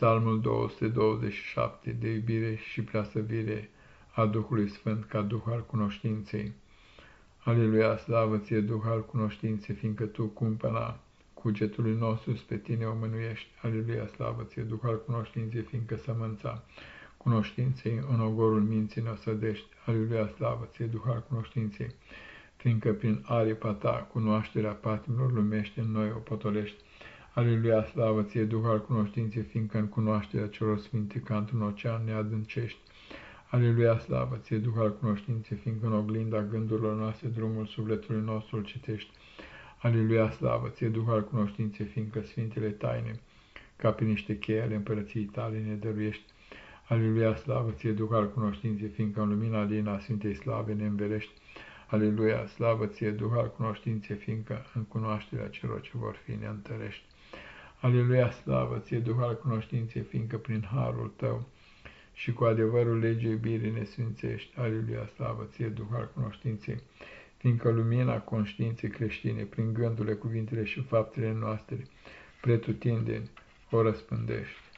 Psalmul 227 de iubire și preasăvire a Duhului Sfânt ca Duh al cunoștinței. Aleluia, slavă ție, Duh al cunoștinței, fiindcă tu, cumpăna cugetului nostru, pe tine o mânuiești. Aleluia, slavă ție, Duh al cunoștinței, fiindcă sămânța cunoștinței în ogorul minții ne sădești. Aleluia, slavă ție, Duh al cunoștinței, fiindcă prin aripa ta cunoașterea patimilor lumește în noi o potolești. Aleluia, slavă ție, Duh al cunoștinței, fiindcă în cunoașterea celor sfinte ca într-un ocean ne adâncești. Aleluia, slavă ție, Duh al cunoștinței, fiindcă în oglinda gândurilor noastre drumul sufletului nostru îl citești. Aleluia, slavă ție, Duh al cunoștinței, fiindcă sfintele taine, ca pe niște cheie ale împărăției tale ne dăruiești. Aleluia, slavă ție, Duh al cunoștinței, fiindcă în lumina lina Sfintei Slave ne învelești. Aleluia, slavă ție, Duh al cunoștinței, fiindcă în cunoașterea celor ce vor fi ne întărești. Aleluia, slavă ție, Duh al cunoștinței, fiindcă prin harul tău și cu adevărul legii iubirii ne sfințești. Aleluia, slavă ție, Duh al cunoștinței, fiindcă lumina conștiinței creștine, prin gândurile, cuvintele și faptele noastre, pretutindeni, o răspândești.